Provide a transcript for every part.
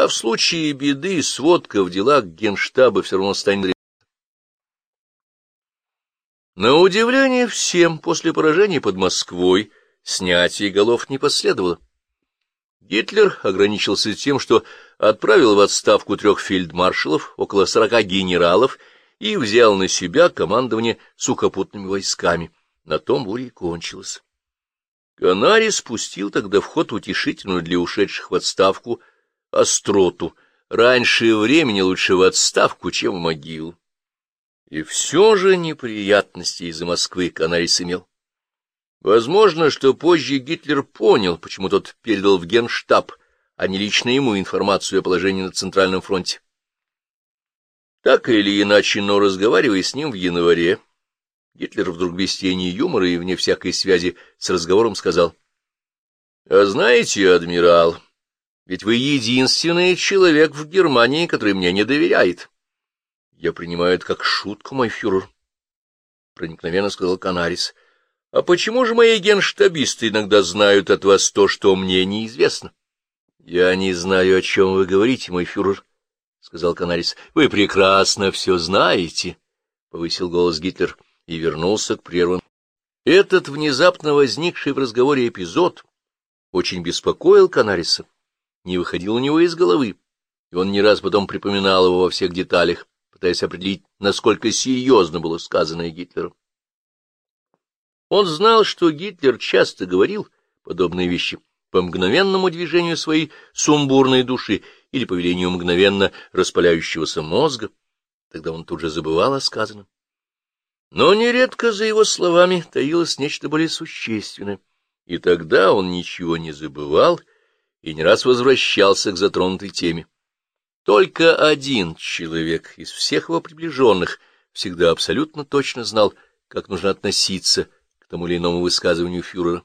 А в случае беды сводка в делах генштаба все равно станет... На удивление всем, после поражения под Москвой снятие голов не последовало. Гитлер ограничился тем, что отправил в отставку трех фельдмаршалов, около сорока генералов и взял на себя командование сухопутными войсками. На том буря и кончилась. Канарий спустил тогда в ход утешительную для ушедших в отставку остроту. Раньше времени лучше в отставку, чем в могилу. И все же неприятности из-за Москвы Канарис имел. Возможно, что позже Гитлер понял, почему тот передал в генштаб, а не лично ему информацию о положении на Центральном фронте. Так или иначе, но разговаривая с ним в январе, Гитлер вдруг без тени юмора и вне всякой связи с разговором сказал. — А знаете, адмирал, ведь вы единственный человек в Германии, который мне не доверяет. — Я принимаю это как шутку, мой фюрер, — проникновенно сказал Канарис. — А почему же мои генштабисты иногда знают от вас то, что мне неизвестно? — Я не знаю, о чем вы говорите, мой фюрер, — сказал Канарис. — Вы прекрасно все знаете, — повысил голос Гитлер. — и вернулся к прерванному. Этот внезапно возникший в разговоре эпизод очень беспокоил Канариса, не выходил у него из головы, и он не раз потом припоминал его во всех деталях, пытаясь определить, насколько серьезно было сказанное Гитлером. Он знал, что Гитлер часто говорил подобные вещи по мгновенному движению своей сумбурной души или по велению мгновенно распаляющегося мозга, тогда он тут же забывал о сказанном. Но нередко за его словами таилось нечто более существенное, и тогда он ничего не забывал и не раз возвращался к затронутой теме. Только один человек из всех его приближенных всегда абсолютно точно знал, как нужно относиться к тому или иному высказыванию фюрера.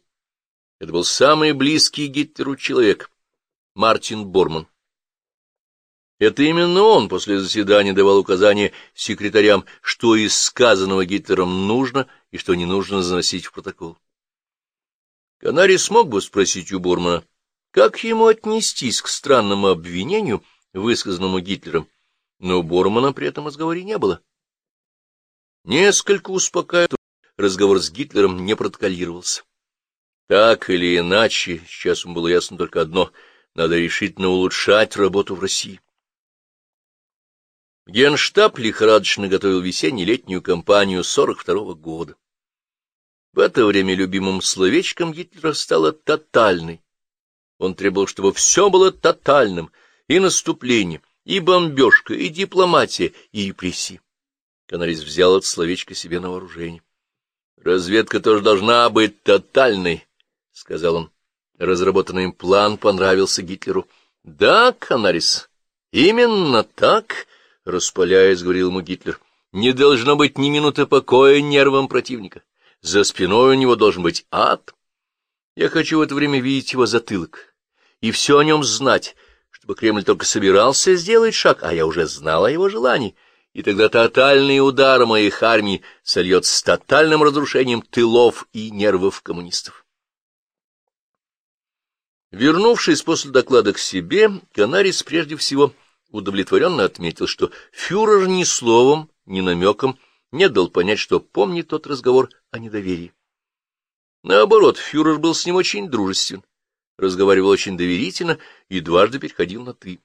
Это был самый близкий Гитлеру человек — Мартин Борман. Это именно он после заседания давал указания секретарям, что из сказанного Гитлером нужно и что не нужно заносить в протокол. Канарий смог бы спросить у Бурмана, как ему отнестись к странному обвинению, высказанному Гитлером, но Бормана при этом разговоре не было. Несколько успокаивает разговор с Гитлером не протоколировался. Так или иначе, сейчас ему было ясно только одно — надо решительно улучшать работу в России. Генштаб лихорадочно готовил весенне-летнюю кампанию 42-го года. В это время любимым словечком Гитлера стало «тотальный». Он требовал, чтобы все было тотальным, и наступление, и бомбежка, и дипломатия, и репрессии. Канарис взял это словечко себе на вооружение. «Разведка тоже должна быть тотальной», — сказал он. Разработанный им план понравился Гитлеру. «Да, Канарис, именно так», — распаляясь, говорил ему Гитлер, — не должно быть ни минуты покоя нервам противника. За спиной у него должен быть ад. Я хочу в это время видеть его затылок и все о нем знать, чтобы Кремль только собирался сделать шаг, а я уже знал о его желании, и тогда тотальный удар моих армий сольется с тотальным разрушением тылов и нервов коммунистов. Вернувшись после доклада к себе, Канарис прежде всего удовлетворенно отметил, что фюрер ни словом, ни намеком не дал понять, что помнит тот разговор о недоверии. Наоборот, фюрер был с ним очень дружествен, разговаривал очень доверительно и дважды переходил на «ты».